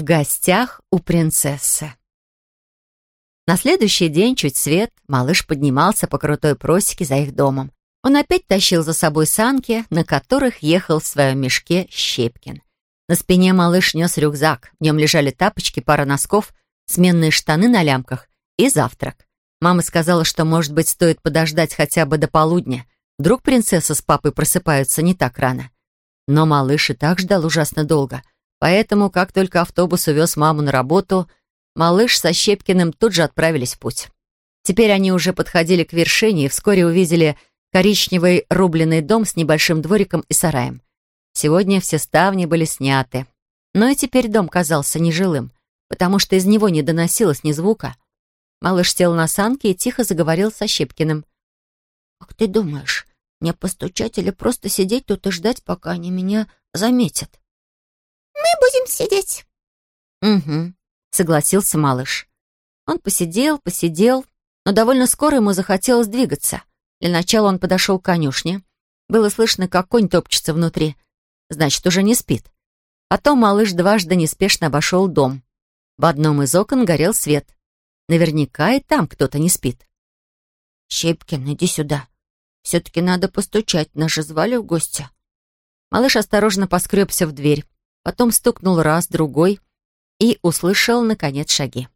В гостях у принцессы. На следующий день, чуть свет, малыш поднимался по крутой просеке за их домом. Он опять тащил за собой санки, на которых ехал в своем мешке Щепкин. На спине малыш нес рюкзак. В нем лежали тапочки, пара носков, сменные штаны на лямках и завтрак. Мама сказала, что, может быть, стоит подождать хотя бы до полудня. Вдруг принцесса с папой просыпаются не так рано. Но малыш и так ждал ужасно долго. Поэтому, как только автобус увез маму на работу, малыш со Щепкиным тут же отправились в путь. Теперь они уже подходили к вершине и вскоре увидели коричневый рубленый дом с небольшим двориком и сараем. Сегодня все ставни были сняты. Но и теперь дом казался нежилым, потому что из него не доносилось ни звука. Малыш сел на санки и тихо заговорил со Щепкиным. «Как ты думаешь, мне постучать или просто сидеть тут и ждать, пока они меня заметят?» «Мы будем сидеть». «Угу», — согласился малыш. Он посидел, посидел, но довольно скоро ему захотелось двигаться. Для начала он подошел к конюшне. Было слышно, как конь топчется внутри. Значит, уже не спит. Потом малыш дважды неспешно обошел дом. В одном из окон горел свет. Наверняка и там кто-то не спит. «Щепкин, иди сюда. Все-таки надо постучать, нас же звали в гости». Малыш осторожно поскребся в дверь, потом стукнул раз, другой и услышал, наконец, шаги.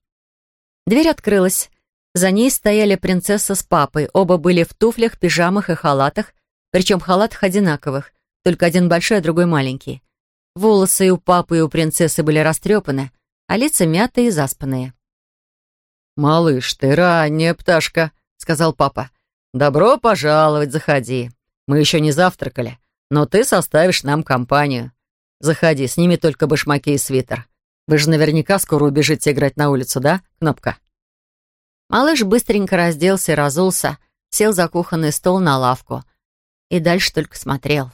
Дверь открылась. За ней стояли принцесса с папой. Оба были в туфлях, пижамах и халатах, причем халатах одинаковых, только один большой, а другой маленький. Волосы и у папы, и у принцессы были растрепаны, а лица мятые и заспанные. «Малыш, ты ранняя пташка», — сказал папа. «Добро пожаловать, заходи. Мы еще не завтракали, но ты составишь нам компанию. Заходи, сними только башмаки и свитер. Вы же наверняка скоро убежите играть на улицу, да, Кнопка?» Малыш быстренько разделся и разулся, сел за кухонный стол на лавку. И дальше только смотрел.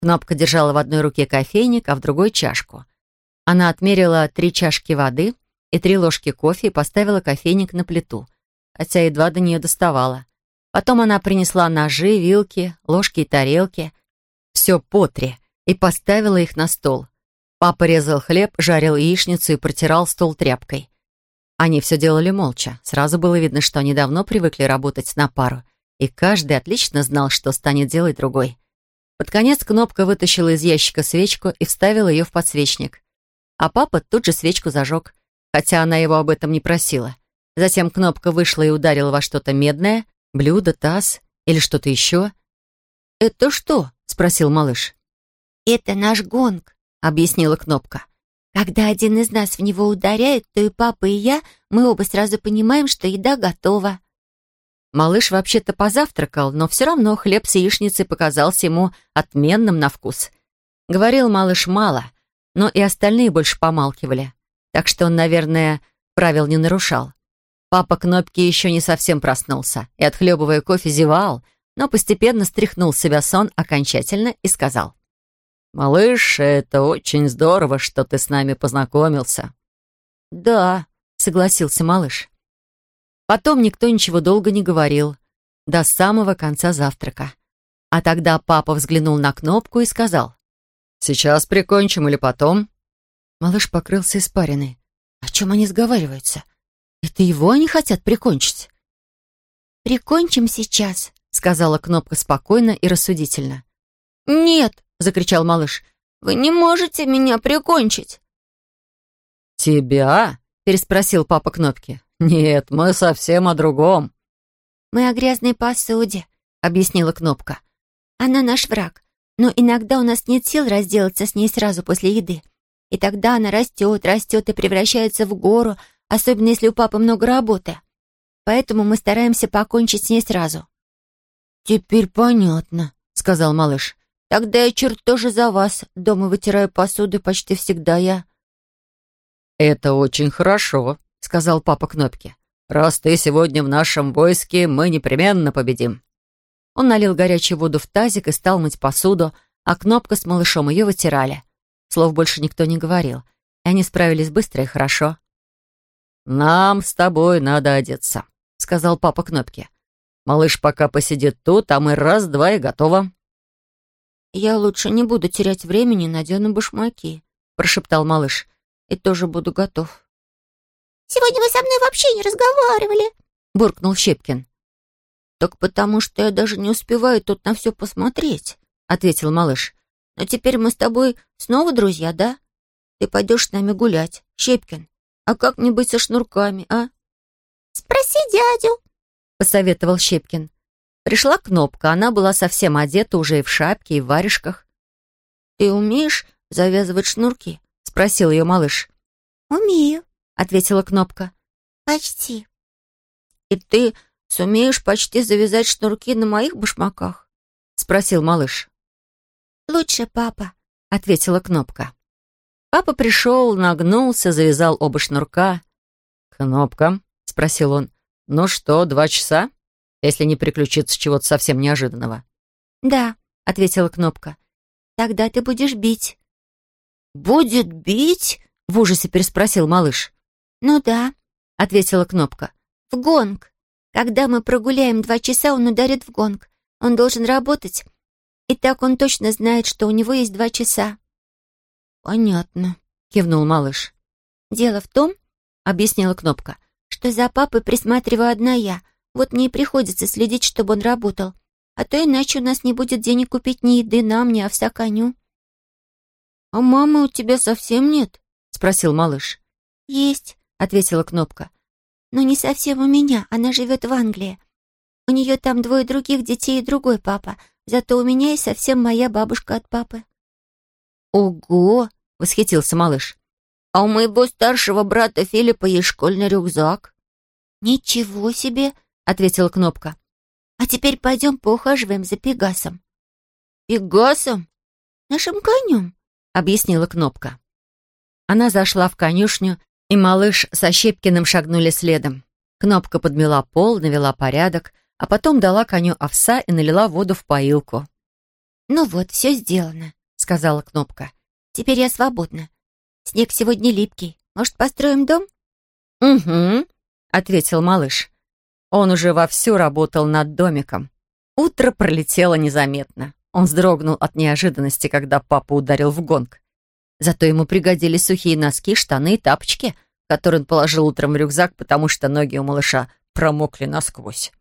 Кнопка держала в одной руке кофейник, а в другой — чашку. Она отмерила три чашки воды и три ложки кофе и поставила кофейник на плиту, хотя едва до нее доставала. Потом она принесла ножи, вилки, ложки и тарелки. Все по три, и поставила их на стол. Папа резал хлеб, жарил яичницу и протирал стол тряпкой. Они все делали молча. Сразу было видно, что они давно привыкли работать на пару, и каждый отлично знал, что станет делать другой. Под конец Кнопка вытащила из ящика свечку и вставила ее в подсвечник. А папа тут же свечку зажег, хотя она его об этом не просила. Затем Кнопка вышла и ударила во что-то медное, блюдо, таз или что-то еще. «Это что?» — спросил малыш. «Это наш гонг», — объяснила Кнопка. Когда один из нас в него ударяет, то и папа, и я, мы оба сразу понимаем, что еда готова. Малыш вообще-то позавтракал, но все равно хлеб с яичницей показался ему отменным на вкус. Говорил малыш мало, но и остальные больше помалкивали. Так что он, наверное, правил не нарушал. Папа Кнопки еще не совсем проснулся и, отхлебывая кофе, зевал, но постепенно стряхнул себя сон окончательно и сказал. «Малыш, это очень здорово, что ты с нами познакомился». «Да», — согласился малыш. Потом никто ничего долго не говорил, до самого конца завтрака. А тогда папа взглянул на кнопку и сказал. «Сейчас прикончим или потом?» Малыш покрылся испариной. О чем они сговариваются? Это его они хотят прикончить? «Прикончим сейчас», — сказала кнопка спокойно и рассудительно. «Нет», закричал малыш. «Вы не можете меня прикончить!» «Тебя?» — переспросил папа Кнопки. «Нет, мы совсем о другом». «Мы о грязной посуде», — объяснила Кнопка. «Она наш враг, но иногда у нас нет сил разделаться с ней сразу после еды. И тогда она растет, растет и превращается в гору, особенно если у папы много работы. Поэтому мы стараемся покончить с ней сразу». «Теперь понятно», — сказал малыш. Тогда я черт тоже за вас. Дома вытираю посуду почти всегда я. «Это очень хорошо», — сказал папа Кнопки. «Раз ты сегодня в нашем войске, мы непременно победим». Он налил горячую воду в тазик и стал мыть посуду, а Кнопка с малышом ее вытирали. Слов больше никто не говорил, и они справились быстро и хорошо. «Нам с тобой надо одеться», — сказал папа Кнопки. «Малыш пока посидит тут, а мы раз-два и готово». «Я лучше не буду терять времени, надену башмаки», — прошептал малыш. и тоже буду готов. «Сегодня вы со мной вообще не разговаривали», — буркнул Щепкин. «Так потому что я даже не успеваю тут на все посмотреть», — ответил малыш. «Но теперь мы с тобой снова друзья, да? Ты пойдешь с нами гулять, Щепкин. А как мне быть со шнурками, а?» «Спроси дядю», — посоветовал Щепкин. Пришла кнопка, она была совсем одета уже и в шапке, и в варежках. «Ты умеешь завязывать шнурки?» — спросил ее малыш. «Умею», — ответила кнопка. «Почти». «И ты сумеешь почти завязать шнурки на моих башмаках?» — спросил малыш. «Лучше папа», — ответила кнопка. Папа пришел, нагнулся, завязал оба шнурка. «Кнопка?» — спросил он. «Ну что, два часа? Если не приключиться чего-то совсем неожиданного». «Да», — ответила кнопка. «Тогда ты будешь бить». «Будет бить?» — в ужасе переспросил малыш. «Ну да», — ответила кнопка. «В гонг. Когда мы прогуляем два часа, он ударит в гонг. Он должен работать. И так он точно знает, что у него есть два часа». «Понятно», — кивнул малыш. «Дело в том, — объяснила Кнопка, — что за папой присматриваю одна я. Вот мне и приходится следить, чтобы он работал. А то иначе у нас не будет денег купить ни еды нам, ни овса коню». «А мамы у тебя совсем нет?» — спросил малыш. «Есть», — ответила Кнопка. «Но не совсем у меня. Она живет в Англии. У нее там двое других детей и другой папа. Зато у меня есть совсем моя бабушка от папы». «Ого!» — восхитился малыш. «А у моего старшего брата Филиппа есть школьный рюкзак». «Ничего себе!» — ответила Кнопка. «А теперь пойдем поухаживаем за Пегасом». «Пегасом?» «Нашим конем», — объяснила Кнопка. Она зашла в конюшню, и малыш со Щепкиным шагнули следом. Кнопка подмела пол, навела порядок, а потом дала коню овса и налила воду в поилку. «Ну вот, все сделано», сказала Кнопка. «Теперь я свободна. Снег сегодня липкий. Может, построим дом?» «Угу», — ответил малыш. Он уже вовсю работал над домиком. Утро пролетело незаметно. Он вздрогнул от неожиданности, когда папа ударил в гонг. Зато ему пригодились сухие носки, штаны и тапочки, которые он положил утром в рюкзак, потому что ноги у малыша промокли насквозь.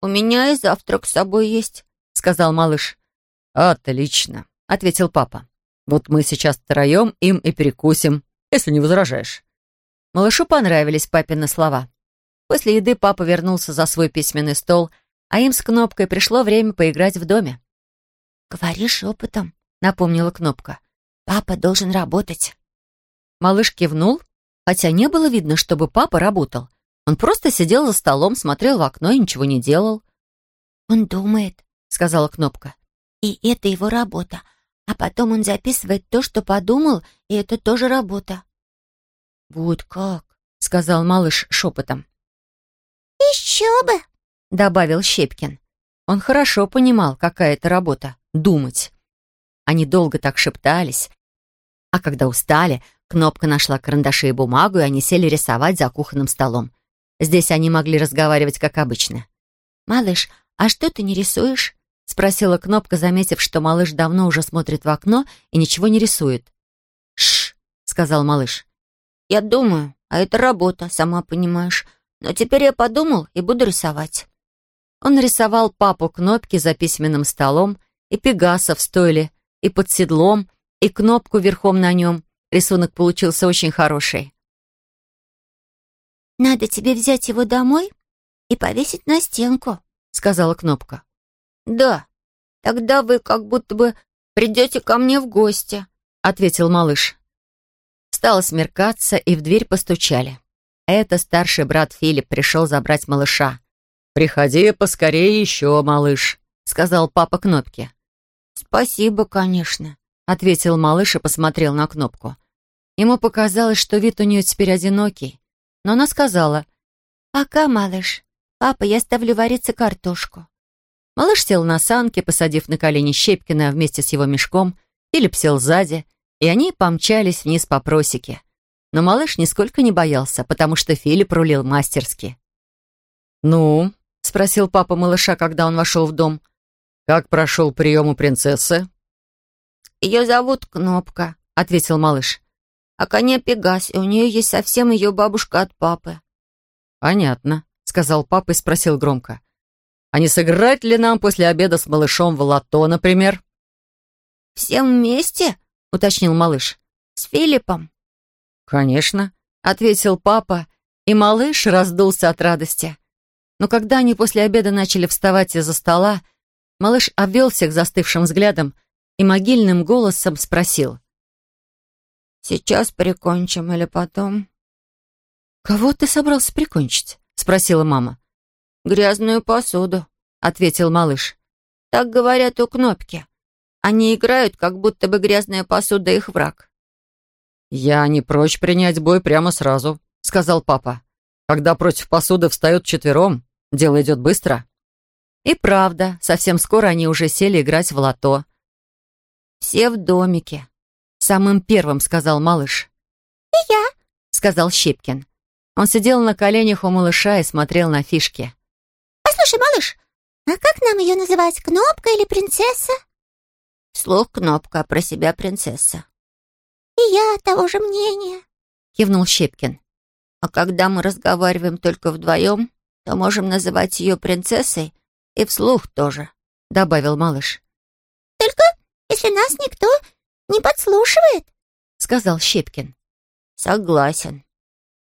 «У меня и завтрак с собой есть», — сказал малыш. «Отлично», — ответил папа. «Вот мы сейчас втроем им и перекусим, если не возражаешь». Малышу понравились папины слова. После еды папа вернулся за свой письменный стол, а им с Кнопкой пришло время поиграть в доме. «Говори шепотом», — напомнила Кнопка. «Папа должен работать». Малыш кивнул, хотя не было видно, чтобы папа работал. Он просто сидел за столом, смотрел в окно и ничего не делал. «Он думает», — сказала Кнопка. «И это его работа. А потом он записывает то, что подумал, и это тоже работа. «Вот как», — сказал малыш шепотом. «Еще бы», — добавил Щепкин. Он хорошо понимал, какая это работа — думать. Они долго так шептались, а когда устали, Кнопка нашла карандаши и бумагу, и они сели рисовать за кухонным столом. Здесь они могли разговаривать, как обычно. «Малыш, а что ты не рисуешь?» — спросила Кнопка, заметив, что малыш давно уже смотрит в окно и ничего не рисует. «Шш!» — сказал малыш. «Я думаю, а это работа, сама понимаешь. Но теперь я подумал и буду рисовать». Он рисовал папу Кнопки за письменным столом и Пегаса в стойле, и под седлом, и Кнопку верхом на нем. Рисунок получился очень хороший. «Надо тебе взять его домой и повесить на стенку», — сказала Кнопка. «Да, тогда вы как будто бы придете ко мне в гости», — ответил малыш. Стало смеркаться, и в дверь постучали. Это старший брат Филипп пришел забрать малыша. «Приходи поскорее еще, малыш», — сказал папа Кнопке. «Спасибо, конечно», — ответил малыш и посмотрел на Кнопку. Ему показалось, что вид у нее теперь одинокий. Но она сказала, «Пока, малыш. Папа, я ставлю вариться картошку». Малыш сел на санки, посадив на колени Щепкина вместе с его мешком. Филипп сел сзади, и они помчались вниз по просеке. Но малыш нисколько не боялся, потому что Филипп рулил мастерски. «Ну?» — спросил папа малыша, когда он вошел в дом. «Как прошел прием у принцессы?» «Ее зовут Кнопка», — ответил малыш. а коня Пегас, и у нее есть совсем ее бабушка от папы». «Понятно», — сказал папа и спросил громко. «А не сыграть ли нам после обеда с малышом в лото, например?» «Всем вместе?» — уточнил малыш. «С Филиппом?» «Конечно», — ответил папа, и малыш раздулся от радости. Но когда они после обеда начали вставать из-за стола, малыш обвел всех застывшим взглядом и могильным голосом спросил. «Сейчас прикончим или потом?» «Кого ты собрался прикончить?» — спросила мама. «Грязную посуду», — ответил малыш. «Так говорят у кнопки. Они играют, как будто бы грязная посуда их враг». «Я не прочь принять бой прямо сразу», — сказал папа. «Когда против посуды встают четвером, дело идет быстро». И правда, совсем скоро они уже сели играть в лото. «Все в домике», — самым первым сказал малыш. «И я», — сказал Щепкин. Он сидел на коленях у малыша и смотрел на фишки. «Послушай, малыш, а как нам ее называть, кнопка или принцесса?» Слух кнопка, а про себя принцесса. «И я того же мнения», — кивнул Щепкин. «А когда мы разговариваем только вдвоем, то можем называть ее принцессой и вслух тоже», — добавил малыш. «Только если нас никто не подслушивает», — сказал Щепкин. «Согласен».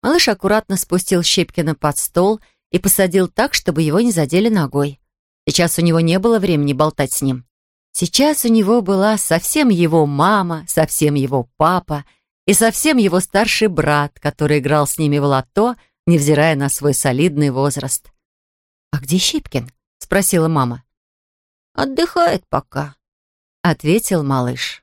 Малыш аккуратно спустил Щепкина под стол и посадил так, чтобы его не задели ногой. Сейчас у него не было времени болтать с ним. Сейчас у него была совсем его мама, совсем его папа и совсем его старший брат, который играл с ними в лото, невзирая на свой солидный возраст. «А где Щепкин?» — спросила мама. «Отдыхает пока», — ответил малыш.